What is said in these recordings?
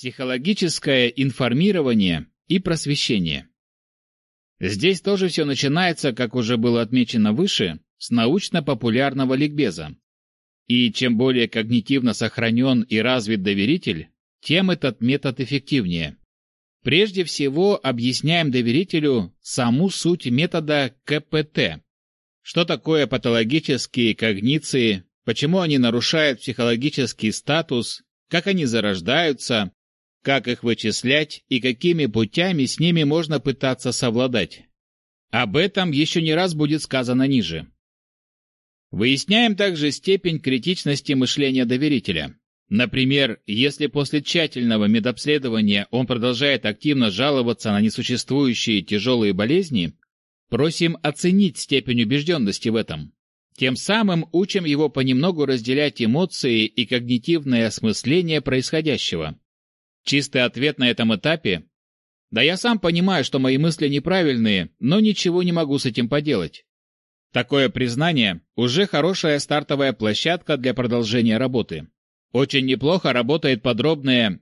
Психологическое информирование и просвещение. Здесь тоже все начинается, как уже было отмечено выше, с научно-популярного ликбеза. И чем более когнитивно сохранен и развит доверитель, тем этот метод эффективнее. Прежде всего объясняем доверителю саму суть метода КПТ. Что такое патологические когниции, почему они нарушают психологический статус, как они зарождаются, как их вычислять и какими путями с ними можно пытаться совладать. Об этом еще не раз будет сказано ниже. Выясняем также степень критичности мышления доверителя. Например, если после тщательного медобследования он продолжает активно жаловаться на несуществующие тяжелые болезни, просим оценить степень убежденности в этом. Тем самым учим его понемногу разделять эмоции и когнитивное осмысление происходящего. Чистый ответ на этом этапе «Да я сам понимаю, что мои мысли неправильные, но ничего не могу с этим поделать». Такое признание уже хорошая стартовая площадка для продолжения работы. Очень неплохо работает подробное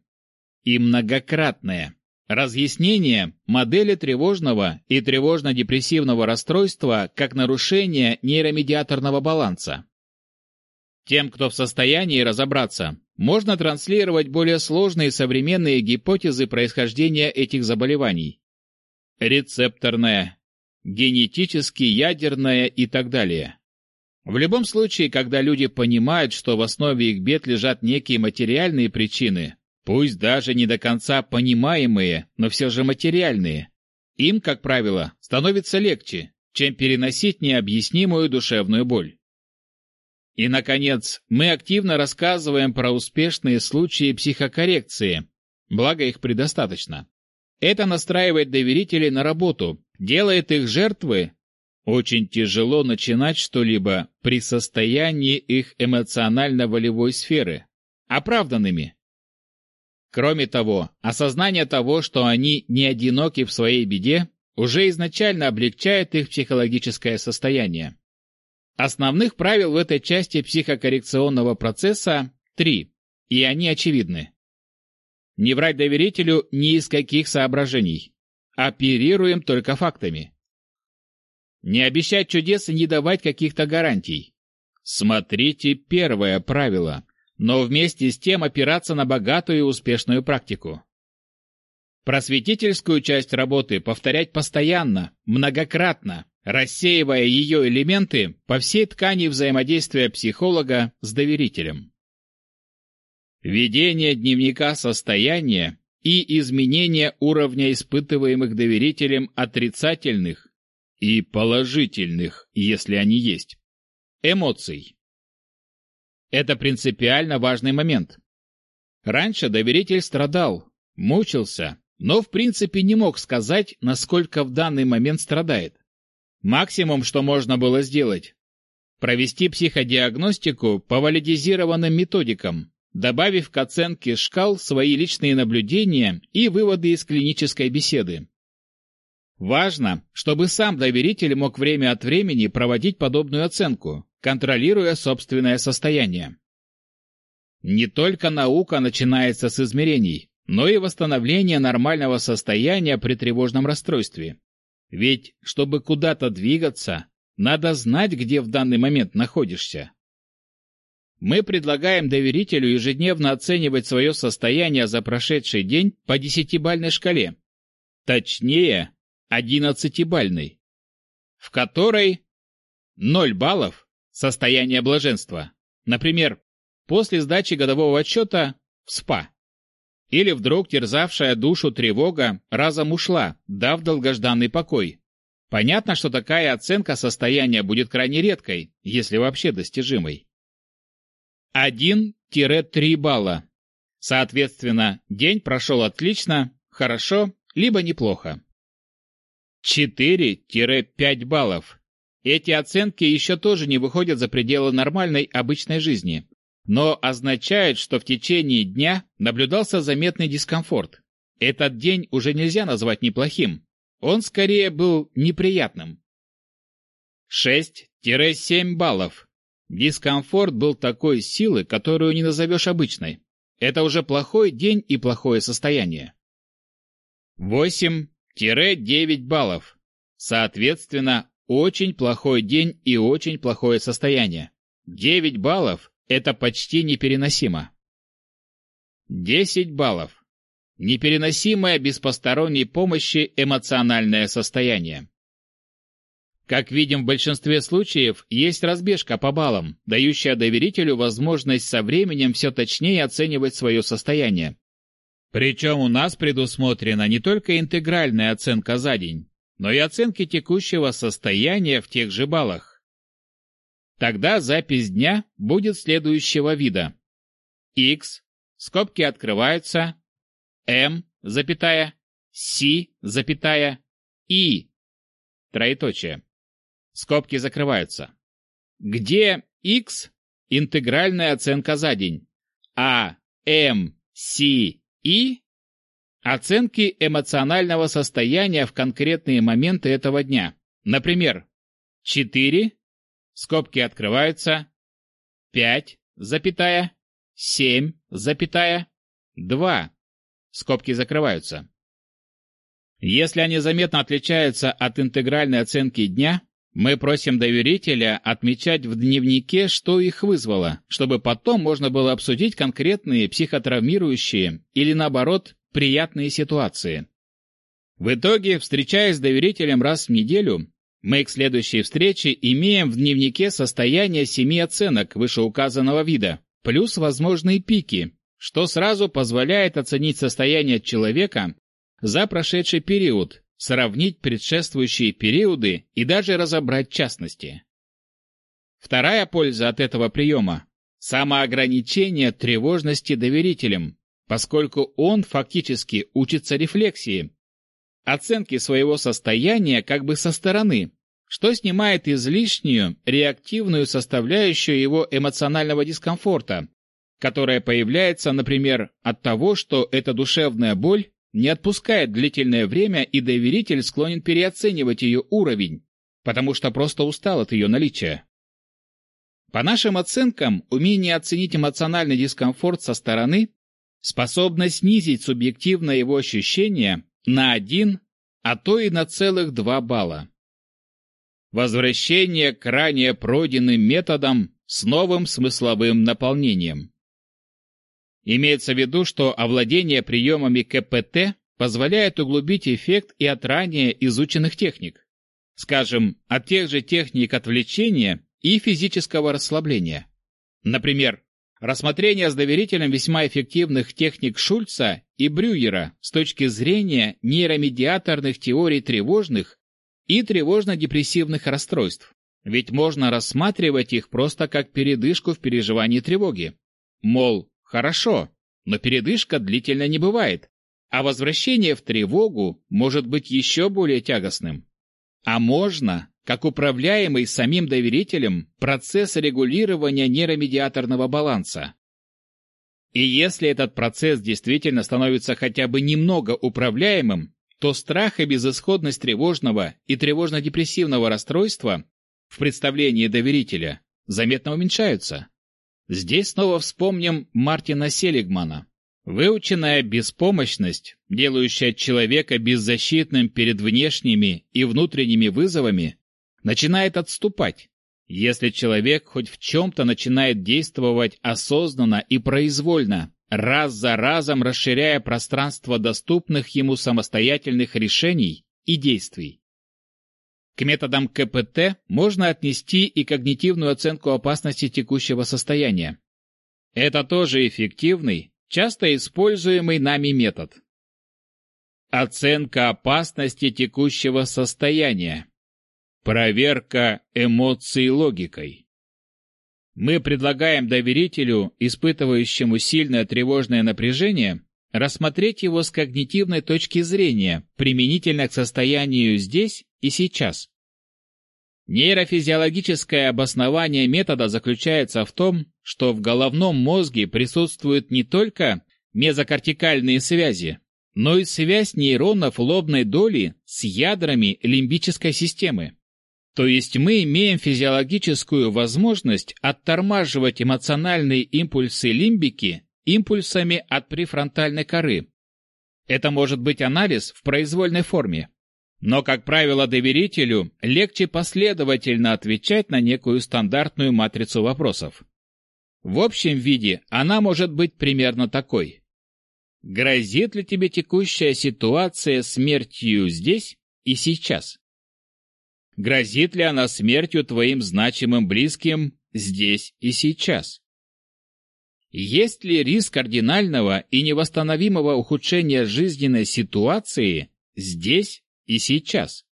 и многократное разъяснение модели тревожного и тревожно-депрессивного расстройства как нарушение нейромедиаторного баланса. Тем, кто в состоянии разобраться, можно транслировать более сложные современные гипотезы происхождения этих заболеваний. Рецепторное, генетически ядерное и так далее. В любом случае, когда люди понимают, что в основе их бед лежат некие материальные причины, пусть даже не до конца понимаемые, но все же материальные, им, как правило, становится легче, чем переносить необъяснимую душевную боль. И, наконец, мы активно рассказываем про успешные случаи психокоррекции, благо их предостаточно. Это настраивает доверителей на работу, делает их жертвы очень тяжело начинать что-либо при состоянии их эмоционально-волевой сферы, оправданными. Кроме того, осознание того, что они не одиноки в своей беде, уже изначально облегчает их психологическое состояние. Основных правил в этой части психокоррекционного процесса три, и они очевидны. Не врать доверителю ни из каких соображений. Оперируем только фактами. Не обещать чудес и не давать каких-то гарантий. Смотрите первое правило, но вместе с тем опираться на богатую и успешную практику. Просветительскую часть работы повторять постоянно, многократно, рассеивая ее элементы по всей ткани взаимодействия психолога с доверителем. Ведение дневника состояния и изменение уровня испытываемых доверителем отрицательных и положительных, если они есть, эмоций. Это принципиально важный момент. Раньше доверитель страдал, мучился, но в принципе не мог сказать, насколько в данный момент страдает. Максимум, что можно было сделать – провести психодиагностику по валидизированным методикам, добавив к оценке шкал свои личные наблюдения и выводы из клинической беседы. Важно, чтобы сам доверитель мог время от времени проводить подобную оценку, контролируя собственное состояние. Не только наука начинается с измерений, но и восстановление нормального состояния при тревожном расстройстве. Ведь, чтобы куда-то двигаться, надо знать, где в данный момент находишься. Мы предлагаем доверителю ежедневно оценивать свое состояние за прошедший день по десятибальной шкале. Точнее, одиннадцатибальной, в которой 0 баллов – состояние блаженства. Например, после сдачи годового отчета в СПА. Или вдруг терзавшая душу тревога разом ушла, дав долгожданный покой. Понятно, что такая оценка состояния будет крайне редкой, если вообще достижимой. 1-3 балла. Соответственно, день прошел отлично, хорошо, либо неплохо. 4-5 баллов. Эти оценки еще тоже не выходят за пределы нормальной обычной жизни, но означает, что в течение дня наблюдался заметный дискомфорт. Этот день уже нельзя назвать неплохим. Он скорее был неприятным. 6-7 баллов. Дискомфорт был такой силы, которую не назовешь обычной. это уже плохой день и плохое состояние. 8-9 баллов. Соответственно, очень плохой день и очень плохое состояние. 9 баллов – это почти непереносимо. 10 баллов. Непереносимое без посторонней помощи эмоциональное состояние. Как видим, в большинстве случаев есть разбежка по баллам, дающая доверителю возможность со временем все точнее оценивать свое состояние. Причем у нас предусмотрена не только интегральная оценка за день, но и оценки текущего состояния в тех же баллах. Тогда запись дня будет следующего вида. X, скобки открываются, M, запятая, C, запятая, I, троеточие. Скобки закрываются. Где x – интегральная оценка за день, а m, c, i – оценки эмоционального состояния в конкретные моменты этого дня. Например, 4, скобки открываются, 5, запятая, 7, запятая, 2, скобки закрываются. Если они заметно отличаются от интегральной оценки дня, мы просим доверителя отмечать в дневнике, что их вызвало, чтобы потом можно было обсудить конкретные психотравмирующие или, наоборот, приятные ситуации. В итоге, встречаясь с доверителем раз в неделю, мы к следующей встрече имеем в дневнике состояние семи оценок вышеуказанного вида, плюс возможные пики, что сразу позволяет оценить состояние человека за прошедший период сравнить предшествующие периоды и даже разобрать частности. Вторая польза от этого приема – самоограничение тревожности доверителем, поскольку он фактически учится рефлексии, оценки своего состояния как бы со стороны, что снимает излишнюю реактивную составляющую его эмоционального дискомфорта, которая появляется, например, от того, что эта душевная боль не отпускает длительное время, и доверитель склонен переоценивать ее уровень, потому что просто устал от ее наличия. По нашим оценкам, умение оценить эмоциональный дискомфорт со стороны способно снизить субъективное его ощущение на один, а то и на целых два балла. Возвращение к ранее пройденным методам с новым смысловым наполнением. Имеется в виду, что овладение приемами КПТ позволяет углубить эффект и от ранее изученных техник. Скажем, от тех же техник отвлечения и физического расслабления. Например, рассмотрение с доверителем весьма эффективных техник Шульца и Брюера с точки зрения нейромедиаторных теорий тревожных и тревожно-депрессивных расстройств. Ведь можно рассматривать их просто как передышку в переживании тревоги. Мол, Хорошо, но передышка длительно не бывает, а возвращение в тревогу может быть еще более тягостным. А можно, как управляемый самим доверителем, процесс регулирования нейромедиаторного баланса. И если этот процесс действительно становится хотя бы немного управляемым, то страх и безысходность тревожного и тревожно-депрессивного расстройства в представлении доверителя заметно уменьшаются. Здесь снова вспомним Мартина Селигмана. Выученная беспомощность, делающая человека беззащитным перед внешними и внутренними вызовами, начинает отступать, если человек хоть в чем-то начинает действовать осознанно и произвольно, раз за разом расширяя пространство доступных ему самостоятельных решений и действий. К методам КПТ можно отнести и когнитивную оценку опасности текущего состояния. Это тоже эффективный, часто используемый нами метод. Оценка опасности текущего состояния. Проверка эмоций логикой. Мы предлагаем доверителю, испытывающему сильное тревожное напряжение, рассмотреть его с когнитивной точки зрения, применительно к состоянию здесь и сейчас. Нейрофизиологическое обоснование метода заключается в том, что в головном мозге присутствуют не только мезокортикальные связи, но и связь нейронов лобной доли с ядрами лимбической системы. То есть мы имеем физиологическую возможность оттормаживать эмоциональные импульсы лимбики импульсами от префронтальной коры. Это может быть анализ в произвольной форме. Но, как правило, доверителю легче последовательно отвечать на некую стандартную матрицу вопросов. В общем виде она может быть примерно такой. Грозит ли тебе текущая ситуация смертью здесь и сейчас? Грозит ли она смертью твоим значимым близким здесь и сейчас? Есть ли риск кардинального и невосстановимого ухудшения жизненной ситуации здесь и сейчас?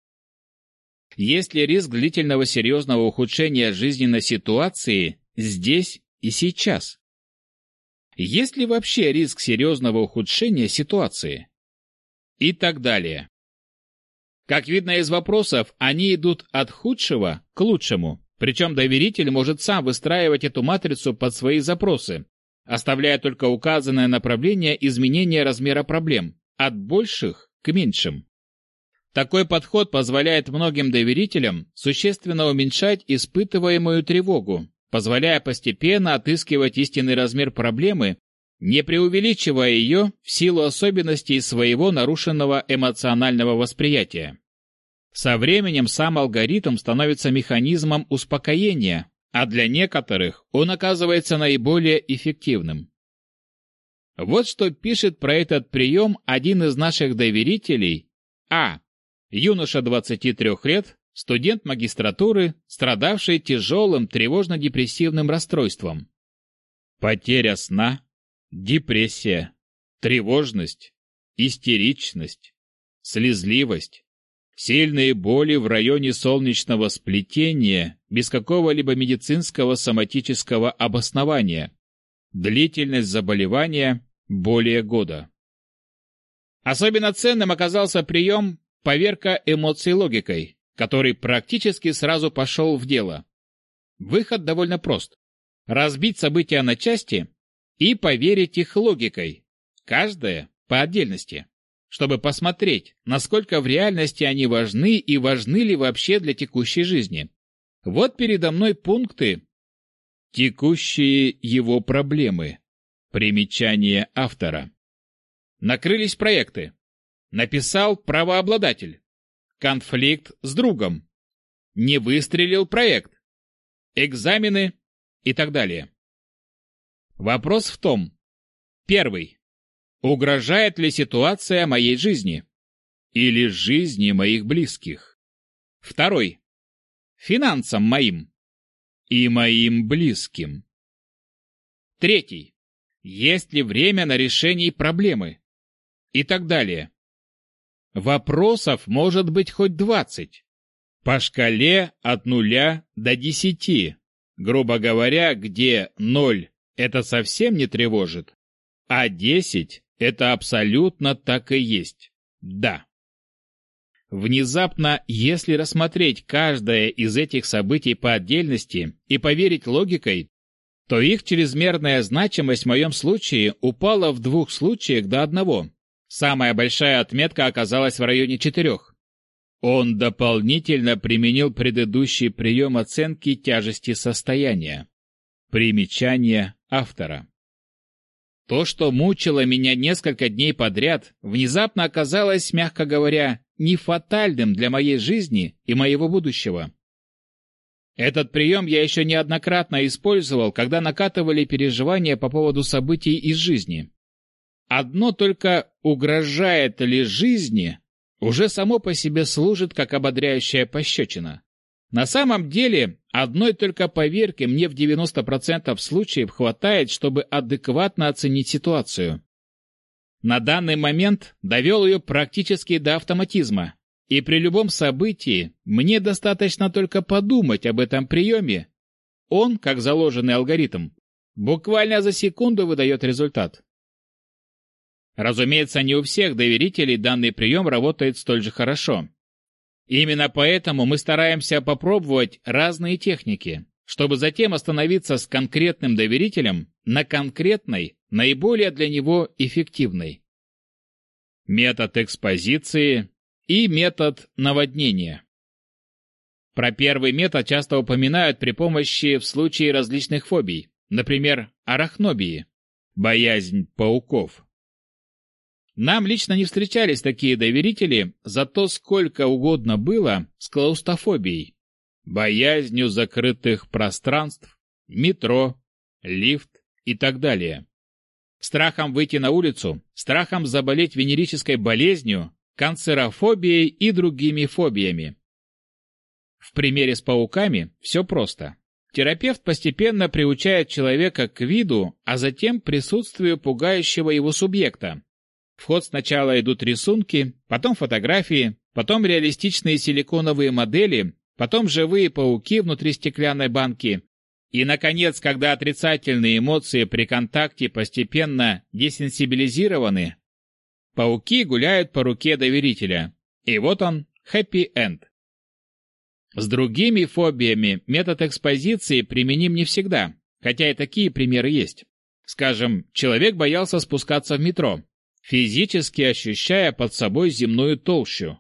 Есть ли риск длительного серьезного ухудшения жизненной ситуации здесь и сейчас? Есть ли вообще риск серьезного ухудшения ситуации? И так далее. Как видно из вопросов, они идут от худшего к лучшему, причем доверитель может сам выстраивать эту матрицу под свои запросы, оставляя только указанное направление изменения размера проблем от больших к меньшим. Такой подход позволяет многим доверителям существенно уменьшать испытываемую тревогу, позволяя постепенно отыскивать истинный размер проблемы, не преувеличивая ее в силу особенностей своего нарушенного эмоционального восприятия. Со временем сам алгоритм становится механизмом успокоения, а для некоторых он оказывается наиболее эффективным. Вот что пишет про этот прием один из наших доверителей, А. Юноша 23 лет, студент магистратуры, страдавший тяжелым тревожно-депрессивным расстройством. Потеря сна, депрессия, тревожность, истеричность, слезливость, Сильные боли в районе солнечного сплетения без какого-либо медицинского соматического обоснования. Длительность заболевания более года. Особенно ценным оказался прием «Поверка эмоций логикой», который практически сразу пошел в дело. Выход довольно прост. Разбить события на части и поверить их логикой, каждая по отдельности чтобы посмотреть, насколько в реальности они важны и важны ли вообще для текущей жизни. Вот передо мной пункты «Текущие его проблемы». Примечание автора. Накрылись проекты. Написал правообладатель. Конфликт с другом. Не выстрелил проект. Экзамены и так далее. Вопрос в том. Первый. Угрожает ли ситуация моей жизни? Или жизни моих близких? Второй. Финансам моим. И моим близким. Третий. Есть ли время на решение проблемы? И так далее. Вопросов может быть хоть двадцать. По шкале от нуля до десяти. Грубо говоря, где ноль это совсем не тревожит, а десять это абсолютно так и есть. Да. Внезапно, если рассмотреть каждое из этих событий по отдельности и поверить логикой, то их чрезмерная значимость в моем случае упала в двух случаях до одного. Самая большая отметка оказалась в районе четырех. Он дополнительно применил предыдущий прием оценки тяжести состояния. Примечание автора. То, что мучило меня несколько дней подряд, внезапно оказалось, мягко говоря, не фатальным для моей жизни и моего будущего. Этот прием я еще неоднократно использовал, когда накатывали переживания по поводу событий из жизни. Одно только угрожает ли жизни, уже само по себе служит как ободряющая пощечина. На самом деле, одной только поверки мне в 90% случаев хватает, чтобы адекватно оценить ситуацию. На данный момент довел ее практически до автоматизма, и при любом событии мне достаточно только подумать об этом приеме. Он, как заложенный алгоритм, буквально за секунду выдает результат. Разумеется, не у всех доверителей данный прием работает столь же хорошо. Именно поэтому мы стараемся попробовать разные техники, чтобы затем остановиться с конкретным доверителем на конкретной, наиболее для него эффективной. Метод экспозиции и метод наводнения. Про первый метод часто упоминают при помощи в случае различных фобий, например, арахнобии. Боязнь пауков. Нам лично не встречались такие доверители, зато сколько угодно было с клаустрофобией, боязнью закрытых пространств, метро, лифт и так далее. Страхом выйти на улицу, страхом заболеть венерической болезнью, канцерофобией и другими фобиями. В примере с пауками все просто. Терапевт постепенно приучает человека к виду, а затем присутствию пугающего его субъекта. В ход сначала идут рисунки, потом фотографии, потом реалистичные силиконовые модели, потом живые пауки внутри стеклянной банки. И, наконец, когда отрицательные эмоции при контакте постепенно десенсибилизированы, пауки гуляют по руке доверителя. И вот он, хэппи-энд. С другими фобиями метод экспозиции применим не всегда, хотя и такие примеры есть. Скажем, человек боялся спускаться в метро, физически ощущая под собой земную толщу.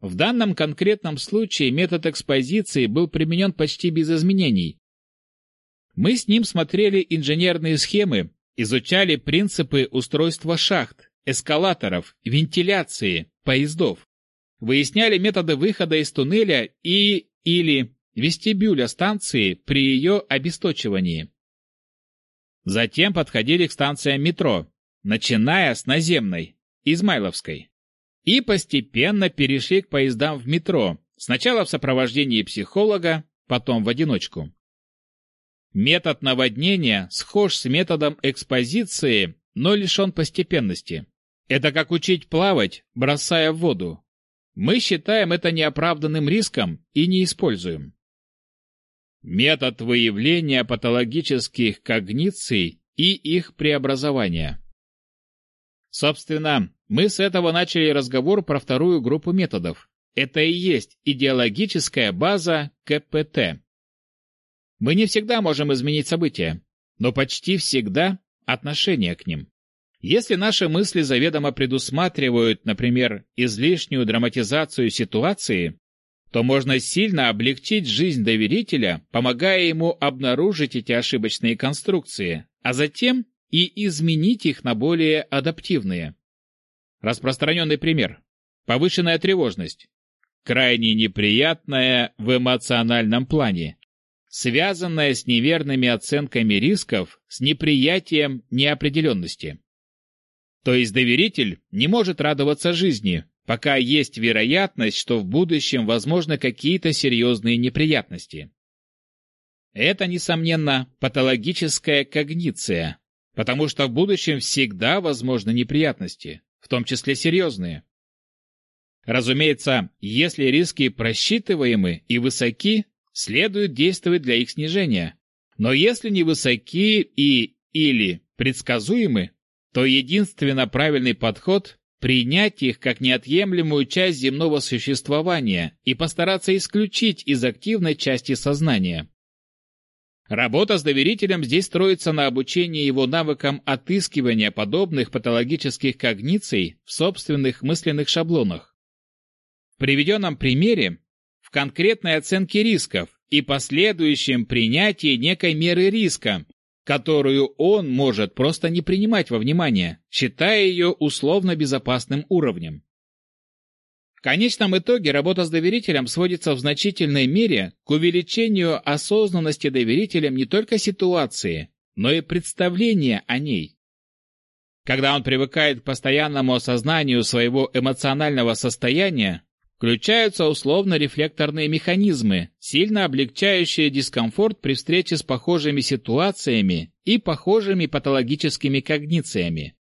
В данном конкретном случае метод экспозиции был применен почти без изменений. Мы с ним смотрели инженерные схемы, изучали принципы устройства шахт, эскалаторов, вентиляции, поездов. Выясняли методы выхода из туннеля и или вестибюля станции при ее обесточивании. Затем подходили к станциям метро, начиная с наземной, Измайловской, и постепенно перешли к поездам в метро, сначала в сопровождении психолога, потом в одиночку. Метод наводнения схож с методом экспозиции, но лишен постепенности. Это как учить плавать, бросая в воду. Мы считаем это неоправданным риском и не используем. Метод выявления патологических когниций и их преобразования. Собственно, мы с этого начали разговор про вторую группу методов. Это и есть идеологическая база КПТ. Мы не всегда можем изменить события, но почти всегда отношение к ним. Если наши мысли заведомо предусматривают, например, излишнюю драматизацию ситуации, то можно сильно облегчить жизнь доверителя, помогая ему обнаружить эти ошибочные конструкции, а затем и изменить их на более адаптивные. Распространенный пример. Повышенная тревожность. Крайне неприятная в эмоциональном плане, связанная с неверными оценками рисков, с неприятием неопределенности. То есть доверитель не может радоваться жизни, пока есть вероятность, что в будущем возможны какие-то серьезные неприятности. Это, несомненно, патологическая когниция, потому что в будущем всегда возможны неприятности, в том числе серьезные. Разумеется, если риски просчитываемы и высоки, следует действовать для их снижения. Но если не высоки и или предсказуемы, то единственно правильный подход – принять их как неотъемлемую часть земного существования и постараться исключить из активной части сознания. Работа с доверителем здесь строится на обучении его навыкам отыскивания подобных патологических когниций в собственных мысленных шаблонах. В приведенном примере в конкретной оценке рисков и последующем принятии некой меры риска, которую он может просто не принимать во внимание, считая ее условно безопасным уровнем. В конечном итоге работа с доверителем сводится в значительной мере к увеличению осознанности доверителем не только ситуации, но и представления о ней. Когда он привыкает к постоянному осознанию своего эмоционального состояния, Включаются условно-рефлекторные механизмы, сильно облегчающие дискомфорт при встрече с похожими ситуациями и похожими патологическими когнициями.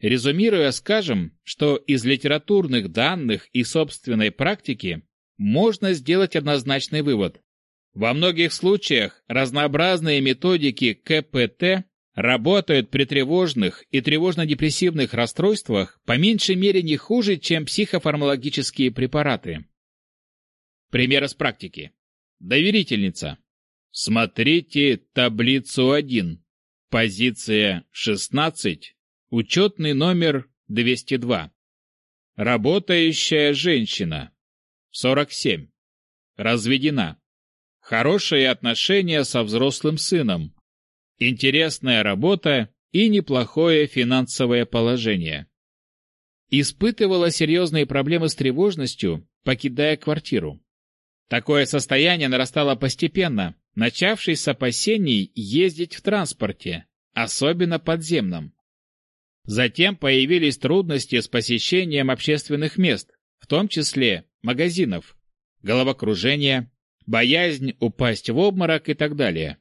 Резюмируя, скажем, что из литературных данных и собственной практики можно сделать однозначный вывод. Во многих случаях разнообразные методики КПТ работают при тревожных и тревожно-депрессивных расстройствах по меньшей мере не хуже, чем психофармакологические препараты. Пример из практики. Доверительница. Смотрите таблицу 1. Позиция 16. Учетный номер 202. Работающая женщина. 47. Разведена. Хорошие отношения со взрослым сыном. Интересная работа и неплохое финансовое положение. Испытывала серьезные проблемы с тревожностью, покидая квартиру. Такое состояние нарастало постепенно, начавшись с опасений ездить в транспорте, особенно подземном. Затем появились трудности с посещением общественных мест, в том числе магазинов, головокружение, боязнь упасть в обморок и так далее.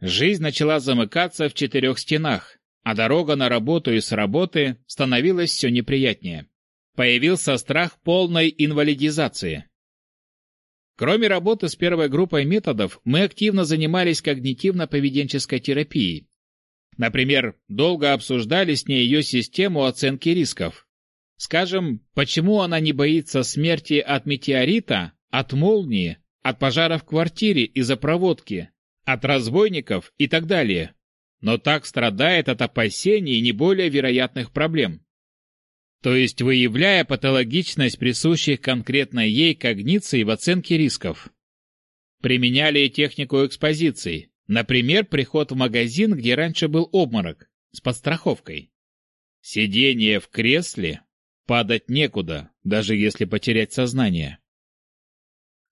Жизнь начала замыкаться в четырех стенах, а дорога на работу и с работы становилась все неприятнее. Появился страх полной инвалидизации. Кроме работы с первой группой методов, мы активно занимались когнитивно-поведенческой терапией. Например, долго обсуждали с ней ее систему оценки рисков. Скажем, почему она не боится смерти от метеорита, от молнии, от пожара в квартире из-за проводки, от разбойников и так далее, но так страдает от опасений не более вероятных проблем то есть выявляя патологичность присущих конкретно ей когниции в оценке рисков. Применяли технику экспозиции, например, приход в магазин, где раньше был обморок, с подстраховкой. Сидение в кресле, падать некуда, даже если потерять сознание.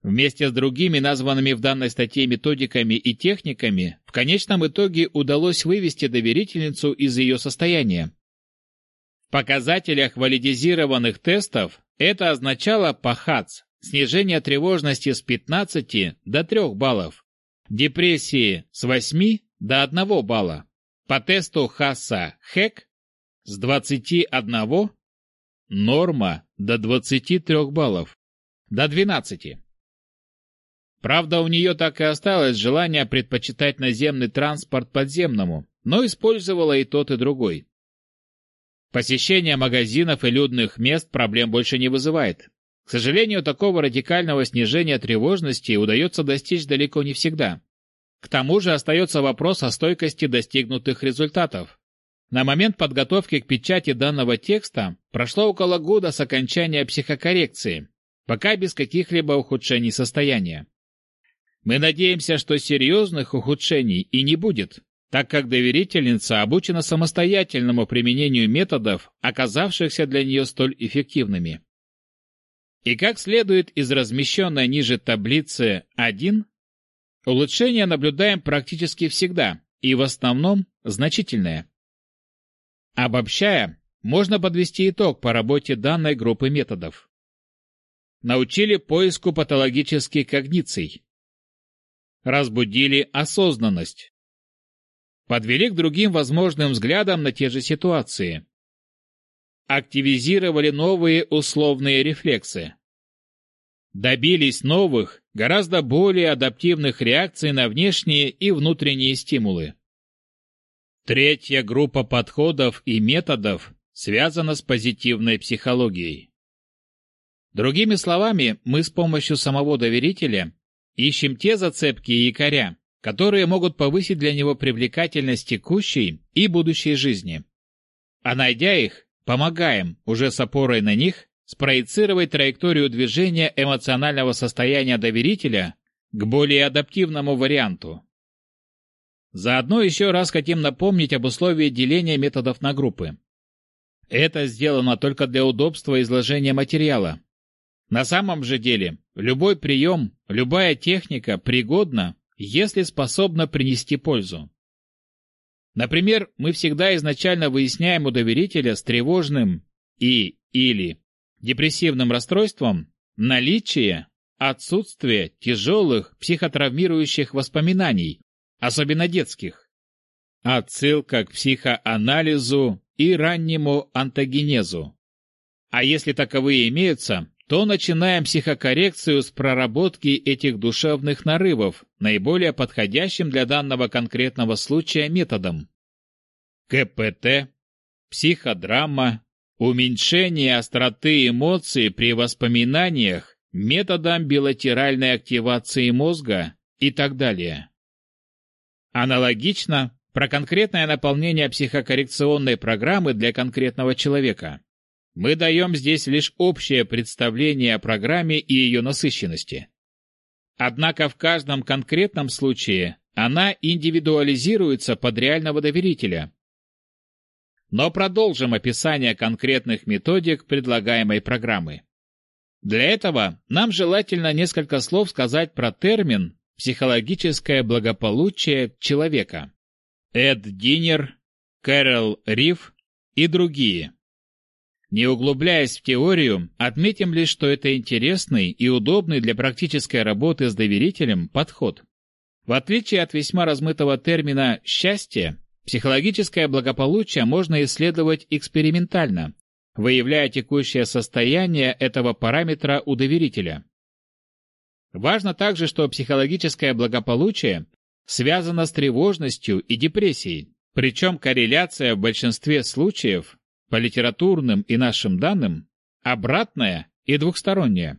Вместе с другими названными в данной статье методиками и техниками в конечном итоге удалось вывести доверительницу из ее состояния, в показателях валидизированных тестов это означало по ХАЦ снижение тревожности с 15 до 3 баллов, депрессии с 8 до 1 балла, по тесту Хасса ХЭК с 21 норма до 23 баллов, до 12. Правда, у нее так и осталось желание предпочитать наземный транспорт подземному, но использовала и тот, и другой. Посещение магазинов и людных мест проблем больше не вызывает. К сожалению, такого радикального снижения тревожности удается достичь далеко не всегда. К тому же остается вопрос о стойкости достигнутых результатов. На момент подготовки к печати данного текста прошло около года с окончания психокоррекции, пока без каких-либо ухудшений состояния. Мы надеемся, что серьезных ухудшений и не будет, так как доверительница обучена самостоятельному применению методов, оказавшихся для нее столь эффективными. И как следует из размещенной ниже таблицы 1, улучшения наблюдаем практически всегда и в основном значительное. Обобщая, можно подвести итог по работе данной группы методов. Научили поиску патологических когниций. Разбудили осознанность подвели к другим возможным взглядам на те же ситуации. Активизировали новые условные рефлексы. Добились новых, гораздо более адаптивных реакций на внешние и внутренние стимулы. Третья группа подходов и методов связана с позитивной психологией. Другими словами, мы с помощью самого доверителя ищем те зацепки и якоря, которые могут повысить для него привлекательность текущей и будущей жизни. А найдя их, помогаем, уже с опорой на них, спроецировать траекторию движения эмоционального состояния доверителя к более адаптивному варианту. Заодно еще раз хотим напомнить об условии деления методов на группы. Это сделано только для удобства изложения материала. На самом же деле, любой прием, любая техника пригодна если способна принести пользу. Например, мы всегда изначально выясняем у доверителя с тревожным и или депрессивным расстройством наличие, отсутствие тяжелых психотравмирующих воспоминаний, особенно детских. Отсылка к психоанализу и раннему антогенезу. А если таковые имеются, то начинаем психокоррекцию с проработки этих душевных нарывов, наиболее подходящим для данного конкретного случая методом. КПТ, психодрама, уменьшение остроты эмоций при воспоминаниях методом билатеральной активации мозга и так далее. Аналогично, про конкретное наполнение психокоррекционной программы для конкретного человека. Мы даем здесь лишь общее представление о программе и ее насыщенности. Однако в каждом конкретном случае она индивидуализируется под реального доверителя, но продолжим описание конкретных методик предлагаемой программы. Для этого нам желательно несколько слов сказать про термин «психологическое благополучие человека». Эд Динер, Кэрол Риф и другие. Не углубляясь в теорию, отметим лишь, что это интересный и удобный для практической работы с доверителем подход. В отличие от весьма размытого термина «счастье», психологическое благополучие можно исследовать экспериментально, выявляя текущее состояние этого параметра у доверителя. Важно также, что психологическое благополучие связано с тревожностью и депрессией, причем корреляция в большинстве случаев, по литературным и нашим данным, обратная и двухсторонняя.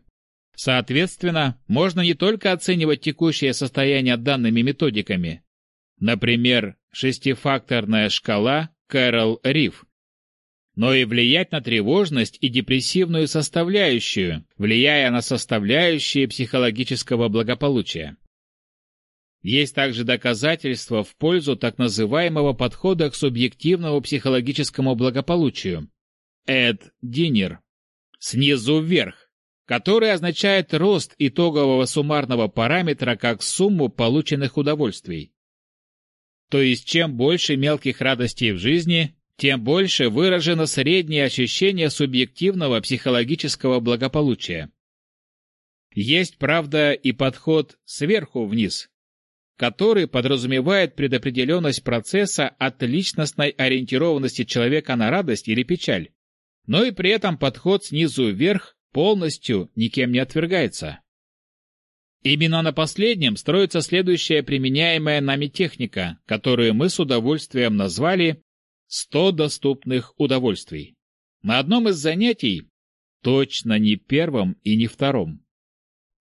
Соответственно, можно не только оценивать текущее состояние данными методиками, например, шестифакторная шкала Кэрол Риф, но и влиять на тревожность и депрессивную составляющую, влияя на составляющие психологического благополучия. Есть также доказательства в пользу так называемого подхода к субъективному психологическому благополучию. Эд Динер. Снизу вверх, который означает рост итогового суммарного параметра как сумму полученных удовольствий. То есть чем больше мелких радостей в жизни, тем больше выражено среднее ощущение субъективного психологического благополучия. Есть, правда, и подход сверху вниз, который подразумевает предопределенность процесса от личностной ориентированности человека на радость или печаль, но и при этом подход снизу вверх полностью никем не отвергается. Именно на последнем строится следующая применяемая нами техника, которую мы с удовольствием назвали «100 доступных удовольствий». На одном из занятий, точно не первом и не втором,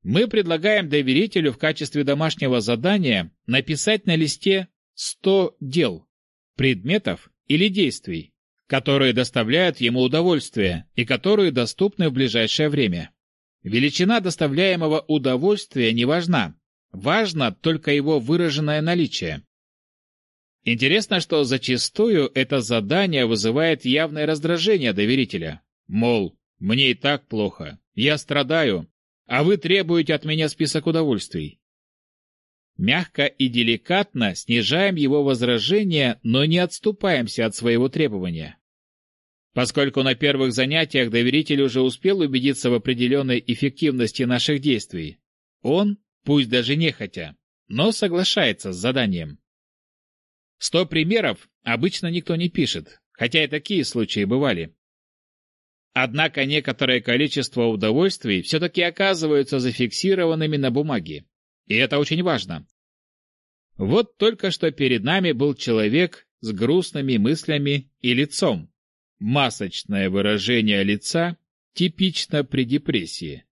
мы предлагаем доверителю в качестве домашнего задания написать на листе 100 дел, предметов или действий, которые доставляют ему удовольствие и которые доступны в ближайшее время. Величина доставляемого удовольствия не важна, важно только его выраженное наличие. Интересно, что зачастую это задание вызывает явное раздражение доверителя. Мол, мне и так плохо, я страдаю, а вы требуете от меня список удовольствий. Мягко и деликатно снижаем его возражения, но не отступаемся от своего требования. Поскольку на первых занятиях доверитель уже успел убедиться в определенной эффективности наших действий, он, пусть даже нехотя, но соглашается с заданием. Сто примеров обычно никто не пишет, хотя и такие случаи бывали. Однако некоторое количество удовольствий все-таки оказываются зафиксированными на бумаге. И это очень важно. Вот только что перед нами был человек с грустными мыслями и лицом. Масочное выражение лица типично при депрессии.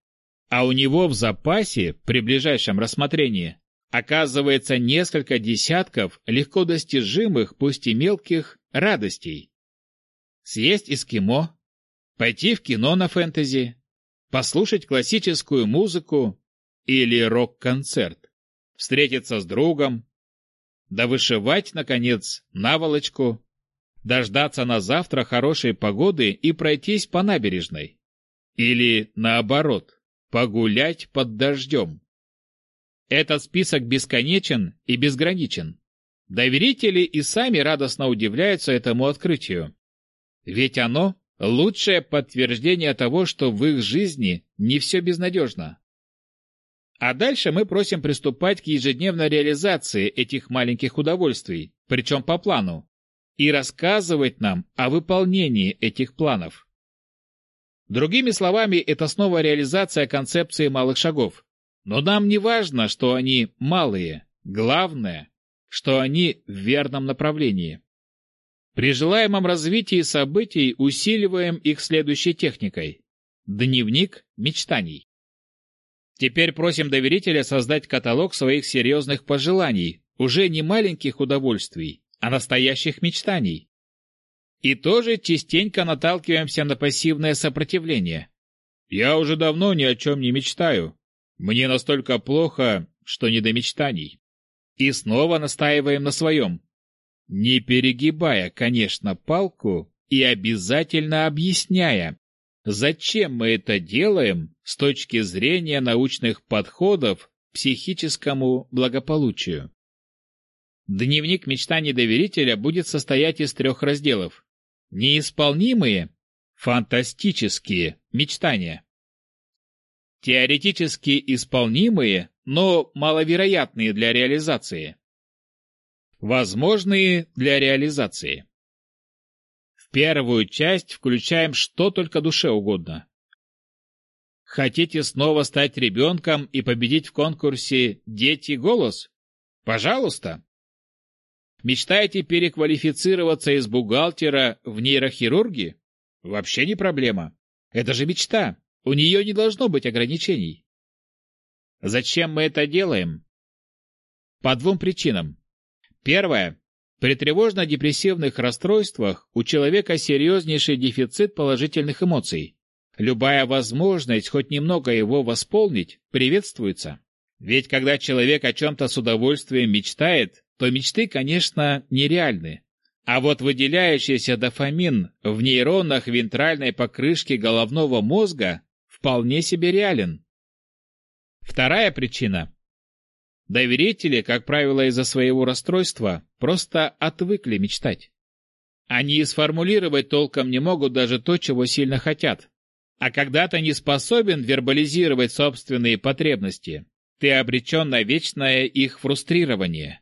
А у него в запасе, при ближайшем рассмотрении, оказывается несколько десятков легко достижимых, пусть и мелких, радостей. Съесть эскимо, Пойти в кино на фэнтези, послушать классическую музыку или рок-концерт, встретиться с другом, да вышивать, наконец, наволочку, дождаться на завтра хорошей погоды и пройтись по набережной. Или, наоборот, погулять под дождем. Этот список бесконечен и безграничен. Доверители и сами радостно удивляются этому открытию. Ведь оно Лучшее подтверждение того, что в их жизни не все безнадежно. А дальше мы просим приступать к ежедневной реализации этих маленьких удовольствий, причем по плану, и рассказывать нам о выполнении этих планов. Другими словами, это снова реализация концепции малых шагов. Но нам не важно, что они малые, главное, что они в верном направлении. При желаемом развитии событий усиливаем их следующей техникой. Дневник мечтаний. Теперь просим доверителя создать каталог своих серьезных пожеланий, уже не маленьких удовольствий, а настоящих мечтаний. И тоже частенько наталкиваемся на пассивное сопротивление. Я уже давно ни о чем не мечтаю. Мне настолько плохо, что не до мечтаний. И снова настаиваем на своем. не перегибая, конечно, палку и обязательно объясняя, зачем мы это делаем с точки зрения научных подходов к психическому благополучию. Дневник мечтаний доверителя будет состоять из трех разделов. Неисполнимые, фантастические мечтания. Теоретически исполнимые, но маловероятные для реализации. Возможные для реализации. В первую часть включаем что только душе угодно. Хотите снова стать ребенком и победить в конкурсе «Дети голос»? Пожалуйста. Мечтаете переквалифицироваться из бухгалтера в нейрохирурги? Вообще не проблема. Это же мечта. У нее не должно быть ограничений. Зачем мы это делаем? По двум причинам. Первое. При тревожно-депрессивных расстройствах у человека серьезнейший дефицит положительных эмоций. Любая возможность хоть немного его восполнить приветствуется. Ведь когда человек о чем-то с удовольствием мечтает, то мечты, конечно, нереальны. А вот выделяющийся дофамин в нейронах вентральной покрышки головного мозга вполне себе реален. Вторая причина. Доверители, как правило, из-за своего расстройства, просто отвыкли мечтать. Они сформулировать толком не могут даже то, чего сильно хотят. А когда ты не способен вербализировать собственные потребности, ты обречен на вечное их фрустрирование.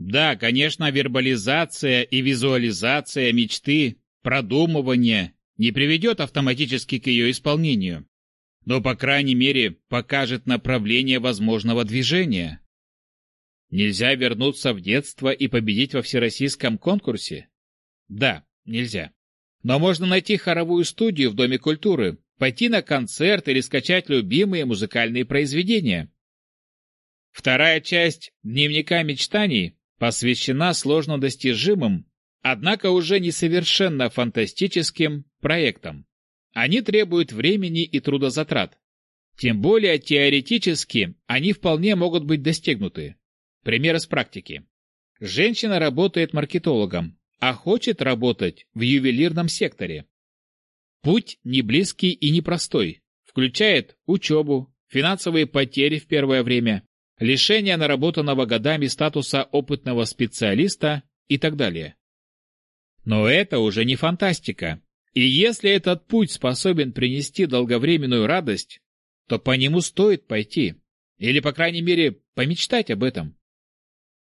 Да, конечно, вербализация и визуализация мечты, продумывание не приведет автоматически к ее исполнению, но, по крайней мере, покажет направление возможного движения. Нельзя вернуться в детство и победить во всероссийском конкурсе? Да, нельзя. Но можно найти хоровую студию в Доме культуры, пойти на концерт или скачать любимые музыкальные произведения. Вторая часть дневника мечтаний посвящена сложно достижимым, однако уже несовершенно фантастическим проектам. Они требуют времени и трудозатрат. Тем более теоретически они вполне могут быть достигнуты. Пример из практики. Женщина работает маркетологом, а хочет работать в ювелирном секторе. Путь не близкий и непростой, включает учебу, финансовые потери в первое время, лишение наработанного годами статуса опытного специалиста и так далее. Но это уже не фантастика. И если этот путь способен принести долговременную радость, то по нему стоит пойти. Или, по крайней мере, помечтать об этом.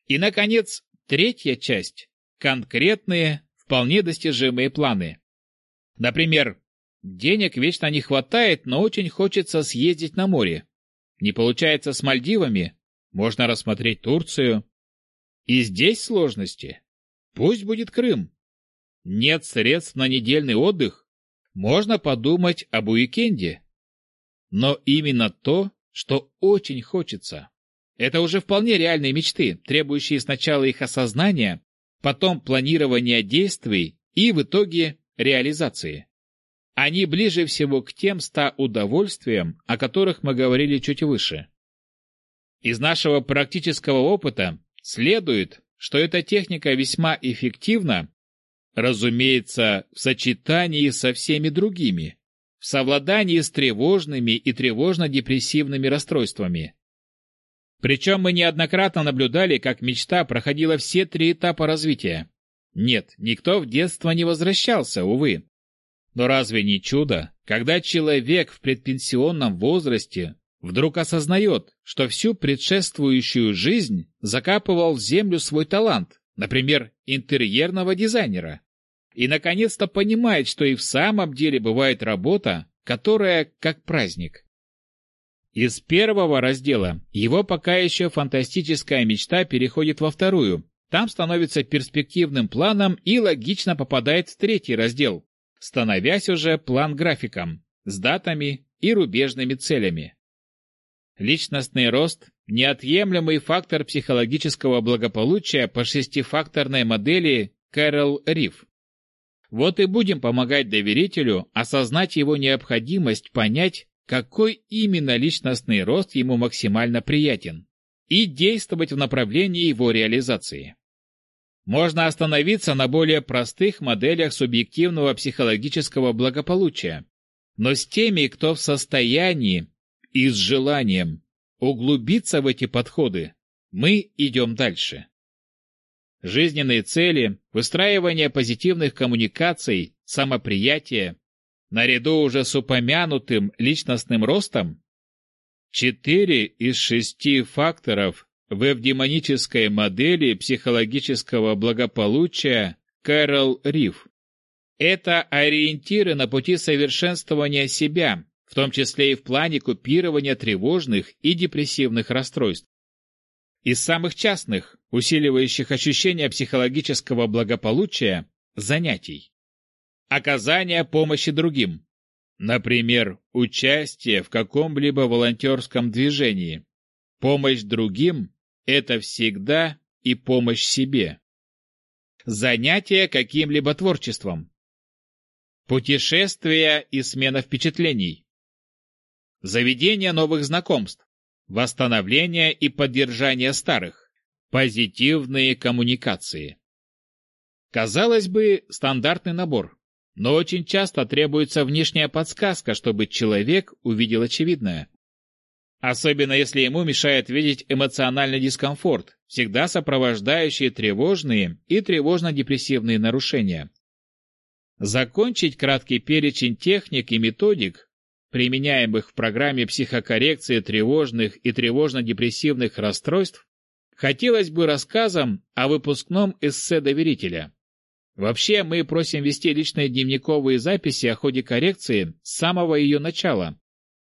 И, наконец, третья часть – конкретные, вполне достижимые планы. Например, денег вечно не хватает, но очень хочется съездить на море. Не получается с Мальдивами, можно рассмотреть Турцию. И здесь сложности. Пусть будет Крым. Нет средств на недельный отдых. Можно подумать об уикенде. Но именно то, что очень хочется. Это уже вполне реальные мечты, требующие сначала их осознания, потом планирования действий и в итоге реализации. Они ближе всего к тем ста удовольствиям, о которых мы говорили чуть выше. Из нашего практического опыта следует, что эта техника весьма эффективна, разумеется, в сочетании со всеми другими, в совладании с тревожными и тревожно-депрессивными расстройствами. Причем мы неоднократно наблюдали, как мечта проходила все три этапа развития. Нет, никто в детство не возвращался, увы. Но разве не чудо, когда человек в предпенсионном возрасте вдруг осознает, что всю предшествующую жизнь закапывал в землю свой талант, например, интерьерного дизайнера, и наконец-то понимает, что и в самом деле бывает работа, которая как праздник. Из первого раздела его пока еще фантастическая мечта переходит во вторую, там становится перспективным планом и логично попадает в третий раздел, становясь уже план-графиком с датами и рубежными целями. Личностный рост – неотъемлемый фактор психологического благополучия по шестифакторной модели Кэрол Риф. Вот и будем помогать доверителю осознать его необходимость понять, какой именно личностный рост ему максимально приятен, и действовать в направлении его реализации. Можно остановиться на более простых моделях субъективного психологического благополучия, но с теми, кто в состоянии и с желанием углубиться в эти подходы, мы идем дальше. Жизненные цели, выстраивание позитивных коммуникаций, самоприятие, наряду уже с упомянутым личностным ростом, четыре из шести факторов в эвдемонической модели психологического благополучия Кэрол Риф. Это ориентиры на пути совершенствования себя, в том числе и в плане купирования тревожных и депрессивных расстройств. Из самых частных, усиливающих ощущение психологического благополучия, занятий. Оказание помощи другим. Например, участие в каком-либо волонтерском движении. Помощь другим – это всегда и помощь себе. Занятие каким-либо творчеством. Путешествия и смена впечатлений. Заведение новых знакомств. Восстановление и поддержание старых. Позитивные коммуникации. Казалось бы, стандартный набор, но очень часто требуется внешняя подсказка, чтобы человек увидел очевидное. Особенно если ему мешает видеть эмоциональный дискомфорт, всегда сопровождающий тревожные и тревожно-депрессивные нарушения. Закончить краткий перечень техник и методик, применяемых в программе психокоррекции тревожных и тревожно-депрессивных расстройств, хотелось бы рассказом о выпускном эссе доверителя. Вообще, мы просим вести личные дневниковые записи о ходе коррекции с самого ее начала.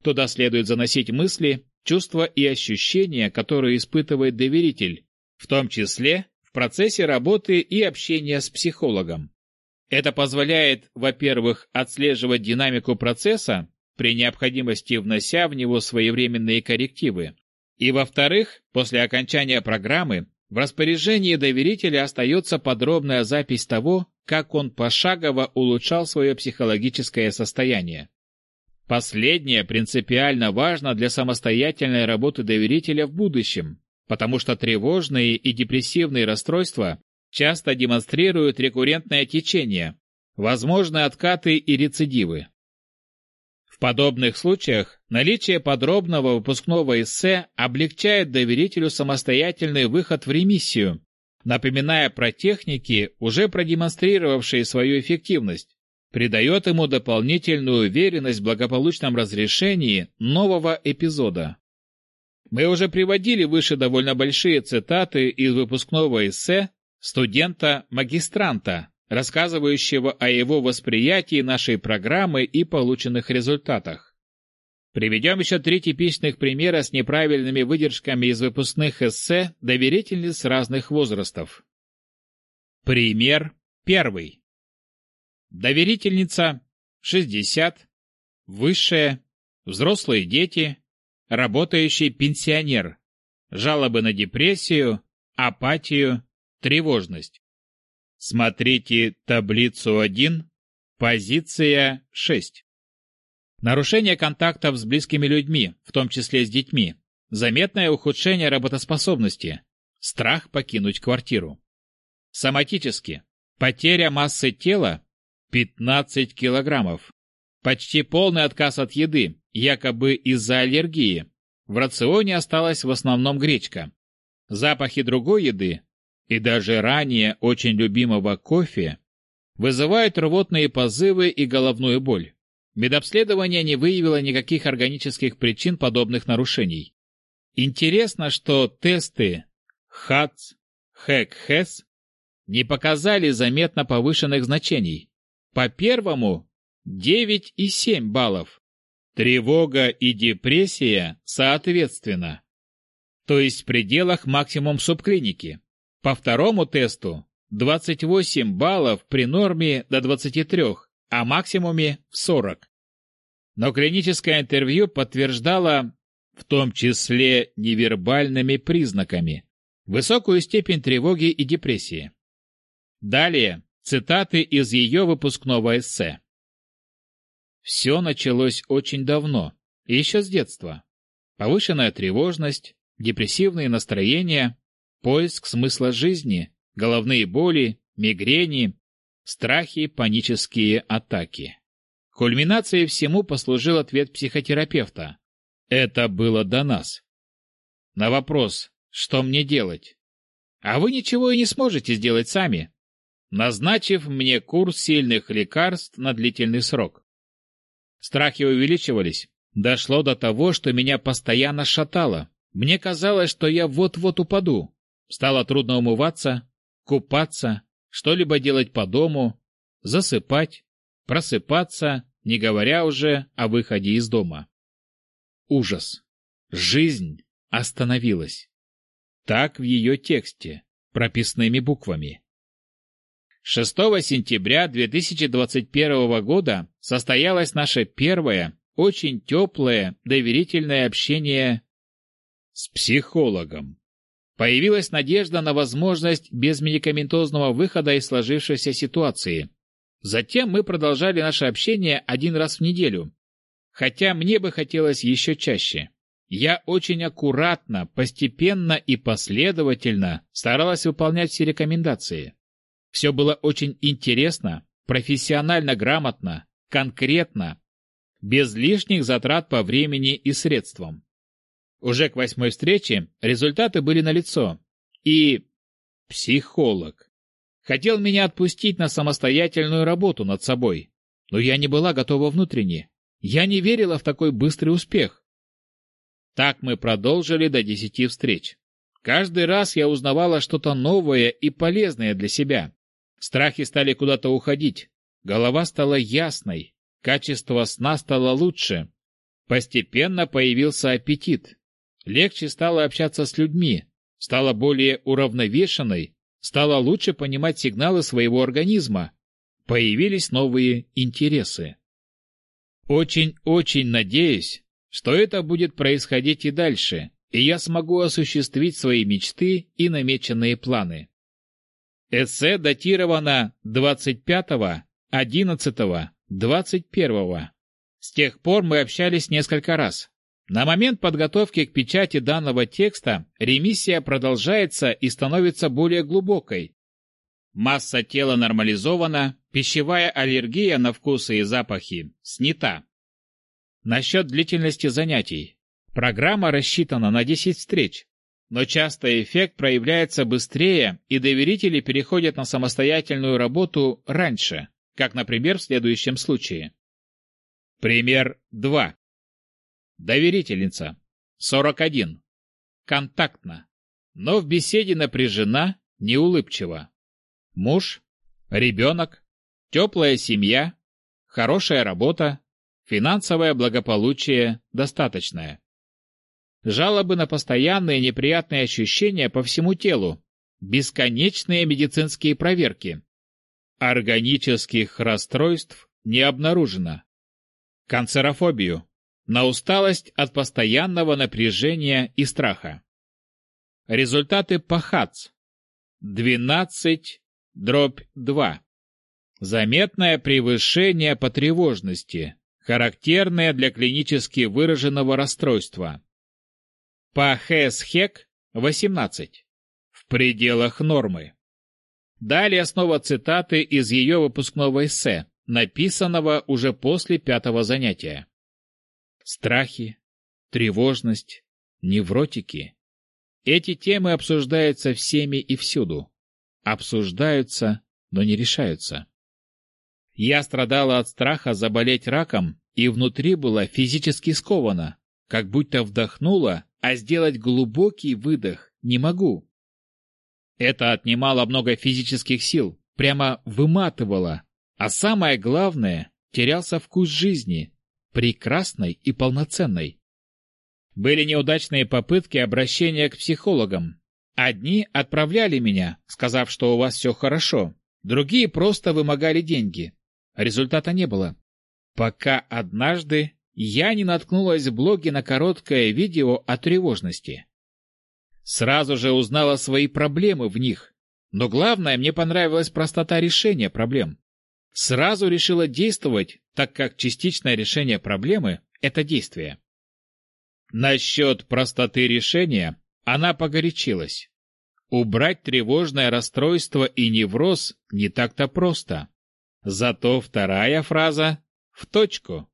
Туда следует заносить мысли, чувства и ощущения, которые испытывает доверитель, в том числе в процессе работы и общения с психологом. Это позволяет, во-первых, отслеживать динамику процесса, при необходимости внося в него своевременные коррективы. И во-вторых, после окончания программы в распоряжении доверителя остается подробная запись того, как он пошагово улучшал свое психологическое состояние. Последнее принципиально важно для самостоятельной работы доверителя в будущем, потому что тревожные и депрессивные расстройства часто демонстрируют рекуррентное течение, возможны откаты и рецидивы. В подобных случаях наличие подробного выпускного эссе облегчает доверителю самостоятельный выход в ремиссию, напоминая про техники, уже продемонстрировавшие свою эффективность, придает ему дополнительную уверенность в благополучном разрешении нового эпизода. Мы уже приводили выше довольно большие цитаты из выпускного эссе студента-магистранта, рассказывающего о его восприятии нашей программы и полученных результатах. Приведем еще три типичных примера с неправильными выдержками из выпускных эссе доверительниц разных возрастов. Пример первый. Доверительница 60, высшая, взрослые дети, работающий пенсионер, жалобы на депрессию, апатию, тревожность. Смотрите таблицу 1, позиция 6. Нарушение контактов с близкими людьми, в том числе с детьми. Заметное ухудшение работоспособности. Страх покинуть квартиру. Соматически. Потеря массы тела 15 килограммов. Почти полный отказ от еды, якобы из-за аллергии. В рационе осталась в основном гречка. Запахи другой еды и даже ранее очень любимого кофе вызывают рвотные позывы и головную боль. Медобследование не выявило никаких органических причин подобных нарушений. Интересно, что тесты ХАЦ, ХЭК-ХЭС не показали заметно повышенных значений. По первому 9,7 баллов. Тревога и депрессия соответственно. То есть в пределах максимум субклиники. По второму тесту 28 баллов при норме до 23, а максимуме в 40. Но клиническое интервью подтверждало, в том числе невербальными признаками, высокую степень тревоги и депрессии. Далее цитаты из ее выпускного эссе. Все началось очень давно, еще с детства. Повышенная тревожность, депрессивные настроения, поиск смысла жизни, головные боли, мигрени, страхи, панические атаки. Кульминацией всему послужил ответ психотерапевта. Это было до нас. На вопрос, что мне делать? А вы ничего и не сможете сделать сами, назначив мне курс сильных лекарств на длительный срок. Страхи увеличивались. Дошло до того, что меня постоянно шатало. Мне казалось, что я вот-вот упаду. Стало трудно умываться, купаться, что-либо делать по дому, засыпать, просыпаться, не говоря уже о выходе из дома. Ужас. Жизнь остановилась. Так в ее тексте, прописными буквами. 6 сентября 2021 года состоялось наше первое, очень теплое, доверительное общение с психологом. Появилась надежда на возможность безмедикаментозного выхода из сложившейся ситуации. Затем мы продолжали наше общение один раз в неделю, хотя мне бы хотелось еще чаще. Я очень аккуратно, постепенно и последовательно старалась выполнять все рекомендации. Все было очень интересно, профессионально грамотно, конкретно, без лишних затрат по времени и средствам. Уже к восьмой встрече результаты были налицо. И психолог хотел меня отпустить на самостоятельную работу над собой, но я не была готова внутренне. Я не верила в такой быстрый успех. Так мы продолжили до десяти встреч. Каждый раз я узнавала что-то новое и полезное для себя. Страхи стали куда-то уходить. Голова стала ясной, качество сна стало лучше. Постепенно появился аппетит. Легче стало общаться с людьми, стало более уравновешенной, стало лучше понимать сигналы своего организма. Появились новые интересы. Очень-очень надеюсь, что это будет происходить и дальше, и я смогу осуществить свои мечты и намеченные планы. Эссе датировано 25.11.21. С тех пор мы общались несколько раз. На момент подготовки к печати данного текста ремиссия продолжается и становится более глубокой. Масса тела нормализована, пищевая аллергия на вкусы и запахи снята. Насчет длительности занятий. Программа рассчитана на 10 встреч, но часто эффект проявляется быстрее, и доверители переходят на самостоятельную работу раньше, как, например, в следующем случае. Пример 2. Доверительница. 41. Контактна. Но в беседе напряжена, неулыбчива. Муж, ребенок, теплая семья, хорошая работа, финансовое благополучие достаточное. Жалобы на постоянные неприятные ощущения по всему телу, бесконечные медицинские проверки. Органических расстройств не обнаружено. Канцерофобию. На усталость от постоянного напряжения и страха. Результаты по ХАЦ. 12 дробь 2. Заметное превышение по тревожности, характерное для клинически выраженного расстройства. По ХЭС-ХЕК 18. В пределах нормы. Далее снова цитаты из ее выпускного эссе, написанного уже после пятого занятия. Страхи, тревожность, невротики. Эти темы обсуждаются всеми и всюду. Обсуждаются, но не решаются. Я страдала от страха заболеть раком и внутри была физически скована, как будто вдохнула а сделать глубокий выдох не могу. Это отнимало много физических сил, прямо выматывало, а самое главное, терялся вкус жизни, прекрасной и полноценной. Были неудачные попытки обращения к психологам. Одни отправляли меня, сказав, что у вас все хорошо, другие просто вымогали деньги. Результата не было. Пока однажды я не наткнулась в блоге на короткое видео о тревожности. Сразу же узнала свои проблемы в них, но главное, мне понравилась простота решения проблем. Сразу решила действовать, так как частичное решение проблемы – это действие. Насчет простоты решения она погорячилась. Убрать тревожное расстройство и невроз не так-то просто. Зато вторая фраза в точку.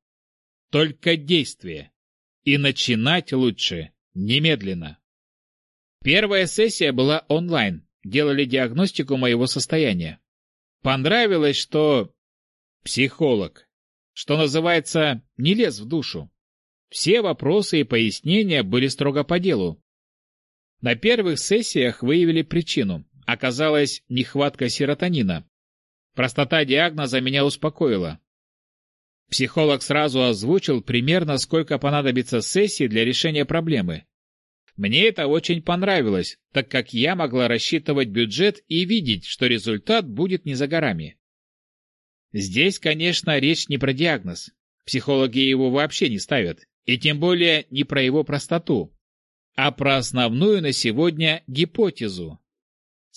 Только действие. И начинать лучше немедленно. Первая сессия была онлайн, делали диагностику моего состояния. Понравилось, что психолог, что называется, не лез в душу. Все вопросы и пояснения были строго по делу. На первых сессиях выявили причину. Оказалось, нехватка серотонина. Простота диагноза меня успокоила. Психолог сразу озвучил примерно, сколько понадобится сессий для решения проблемы. Мне это очень понравилось, так как я могла рассчитывать бюджет и видеть, что результат будет не за горами. Здесь, конечно, речь не про диагноз. Психологи его вообще не ставят, и тем более не про его простоту, а про основную на сегодня гипотезу.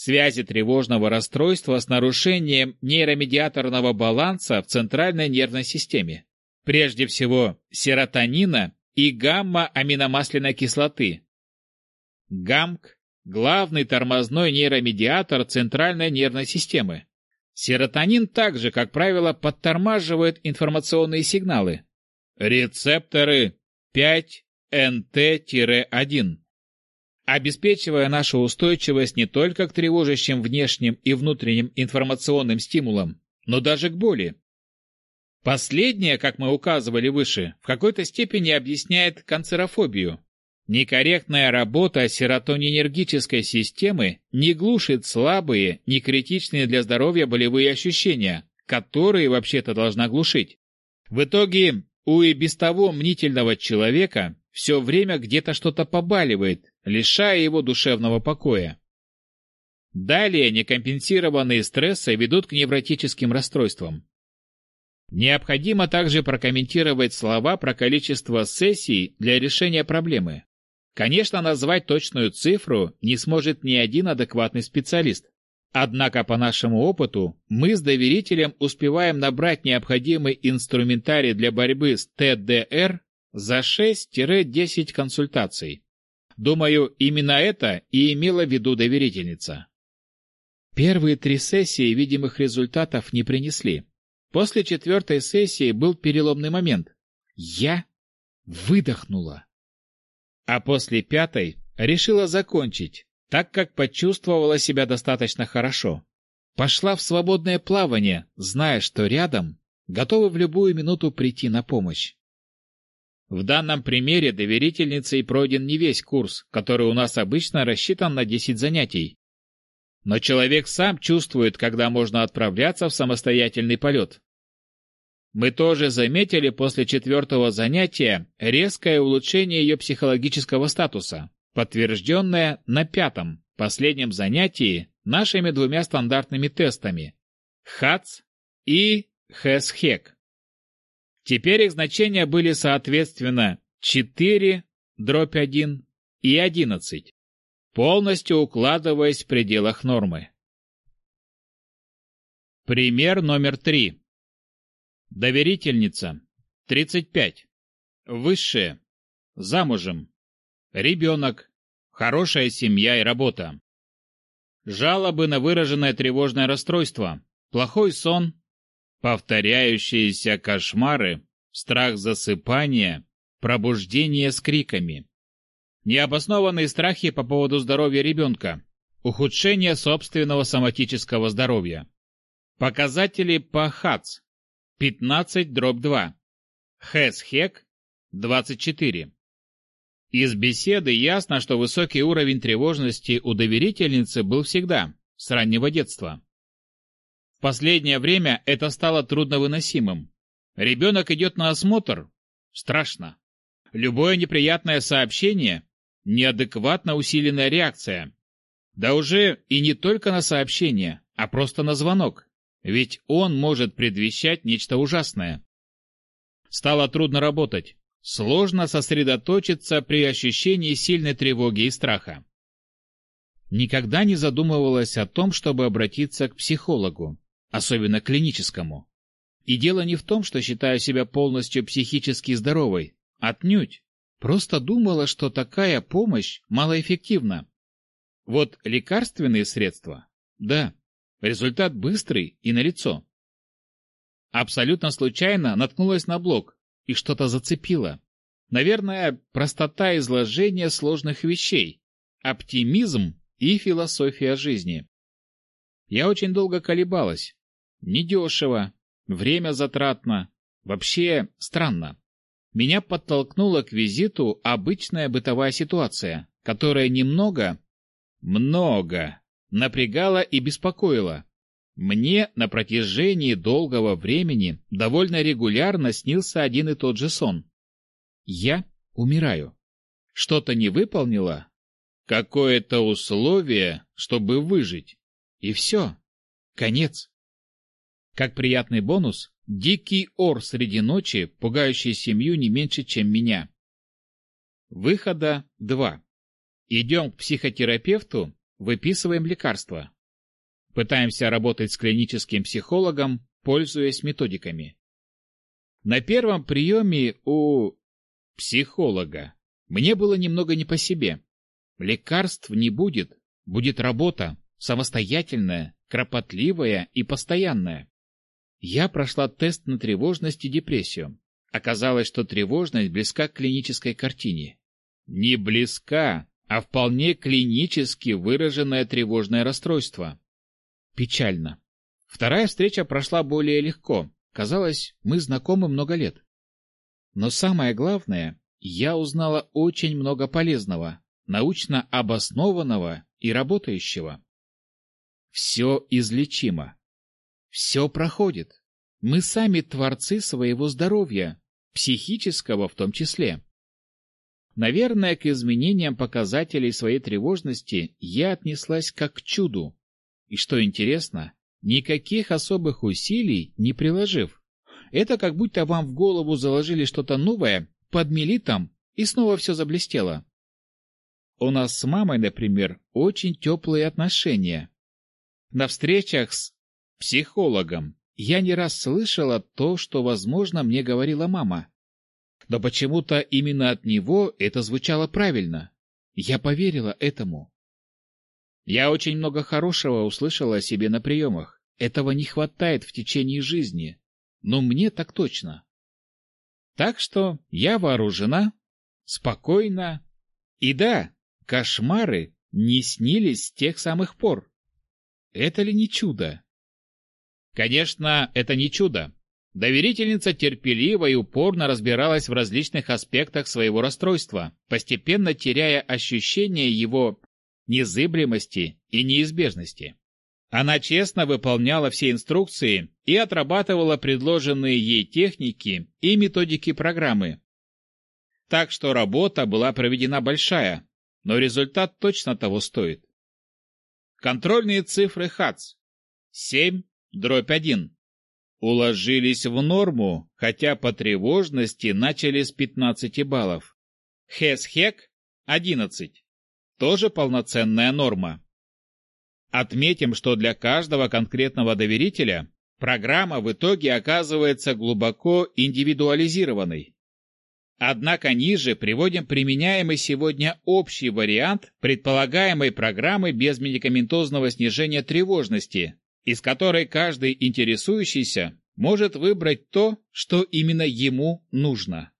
Связи тревожного расстройства с нарушением нейромедиаторного баланса в центральной нервной системе. Прежде всего, серотонина и гамма-аминомасляной кислоты, ГАМК – главный тормозной нейромедиатор центральной нервной системы. Серотонин также, как правило, подтормаживает информационные сигналы. Рецепторы 5-НТ-1 обеспечивая нашу устойчивость не только к тревожащим внешним и внутренним информационным стимулам, но даже к боли. Последнее, как мы указывали выше, в какой-то степени объясняет канцерофобию, Некорректная работа серотонинергической системы не глушит слабые, не критичные для здоровья болевые ощущения, которые вообще-то должна глушить. В итоге у и без того мнительного человека все время где-то что-то побаливает, лишая его душевного покоя. Далее некомпенсированные стрессы ведут к невротическим расстройствам. Необходимо также прокомментировать слова про количество сессий для решения проблемы. Конечно, назвать точную цифру не сможет ни один адекватный специалист. Однако по нашему опыту мы с доверителем успеваем набрать необходимый инструментарий для борьбы с ТДР за 6-10 консультаций. Думаю, именно это и имела в виду доверительница. Первые три сессии видимых результатов не принесли. После четвертой сессии был переломный момент. Я выдохнула а после пятой решила закончить, так как почувствовала себя достаточно хорошо. Пошла в свободное плавание, зная, что рядом, готовы в любую минуту прийти на помощь. В данном примере доверительницей пройден не весь курс, который у нас обычно рассчитан на 10 занятий. Но человек сам чувствует, когда можно отправляться в самостоятельный полет. Мы тоже заметили после четвертого занятия резкое улучшение ее психологического статуса, подтвержденное на пятом, последнем занятии нашими двумя стандартными тестами – ХАЦ и ХЭСХЕК. Теперь их значения были соответственно 4, дробь 1 и 11, полностью укладываясь в пределах нормы. Пример номер три. Доверительница. 35. Высшее. Замужем. Ребенок. Хорошая семья и работа. Жалобы на выраженное тревожное расстройство. Плохой сон. Повторяющиеся кошмары. Страх засыпания. Пробуждение с криками. Необоснованные страхи по поводу здоровья ребенка. Ухудшение собственного соматического здоровья. Показатели по ХАЦ 15 дробь 2. Хэс-Хек 24. Из беседы ясно, что высокий уровень тревожности у доверительницы был всегда, с раннего детства. В последнее время это стало трудновыносимым. Ребенок идет на осмотр. Страшно. Любое неприятное сообщение – неадекватно усиленная реакция. Да уже и не только на сообщение, а просто на звонок. Ведь он может предвещать нечто ужасное. Стало трудно работать. Сложно сосредоточиться при ощущении сильной тревоги и страха. Никогда не задумывалась о том, чтобы обратиться к психологу, особенно клиническому. И дело не в том, что считаю себя полностью психически здоровой. Отнюдь. Просто думала, что такая помощь малоэффективна. Вот лекарственные средства, да, результат быстрый и налицо. Абсолютно случайно наткнулась на блог и что-то зацепило. Наверное, простота изложения сложных вещей, оптимизм и философия жизни. Я очень долго колебалась. Недешево, время затратно, вообще странно. Меня подтолкнула к визиту обычная бытовая ситуация, которая немного, много напрягала и беспокоила. Мне на протяжении долгого времени довольно регулярно снился один и тот же сон. Я умираю. Что-то не выполнила? Какое-то условие, чтобы выжить. И все. Конец. Как приятный бонус, дикий ор среди ночи, пугающий семью не меньше, чем меня. Выхода два. Идем к психотерапевту, выписываем лекарства. Пытаемся работать с клиническим психологом, пользуясь методиками. На первом приеме у психолога мне было немного не по себе. Лекарств не будет, будет работа, самостоятельная, кропотливая и постоянная. Я прошла тест на тревожность и депрессию. Оказалось, что тревожность близка к клинической картине. Не близка, а вполне клинически выраженное тревожное расстройство. Печально. Вторая встреча прошла более легко. Казалось, мы знакомы много лет. Но самое главное, я узнала очень много полезного, научно обоснованного и работающего. Все излечимо. Все проходит. Мы сами творцы своего здоровья, психического в том числе. Наверное, к изменениям показателей своей тревожности я отнеслась как к чуду, и что интересно, никаких особых усилий не приложив. Это как будто вам в голову заложили что-то новое, подмели там, и снова все заблестело. У нас с мамой, например, очень теплые отношения. На встречах с психологом я не раз слышала то, что, возможно, мне говорила мама. Но почему-то именно от него это звучало правильно. Я поверила этому. Я очень много хорошего услышала о себе на приемах. Этого не хватает в течение жизни. Но мне так точно. Так что я вооружена, спокойна. И да, кошмары не снились с тех самых пор. Это ли не чудо? Конечно, это не чудо. Доверительница терпеливо и упорно разбиралась в различных аспектах своего расстройства, постепенно теряя ощущение его незыблемости и неизбежности. Она честно выполняла все инструкции и отрабатывала предложенные ей техники и методики программы. Так что работа была проведена большая, но результат точно того стоит. Контрольные цифры ХАЦ 7 дробь 1 уложились в норму, хотя по тревожности начали с 15 баллов. ХЭС-ХЕК 11 тоже полноценная норма. Отметим, что для каждого конкретного доверителя программа в итоге оказывается глубоко индивидуализированной. Однако ниже приводим применяемый сегодня общий вариант предполагаемой программы без медикаментозного снижения тревожности, из которой каждый интересующийся может выбрать то, что именно ему нужно.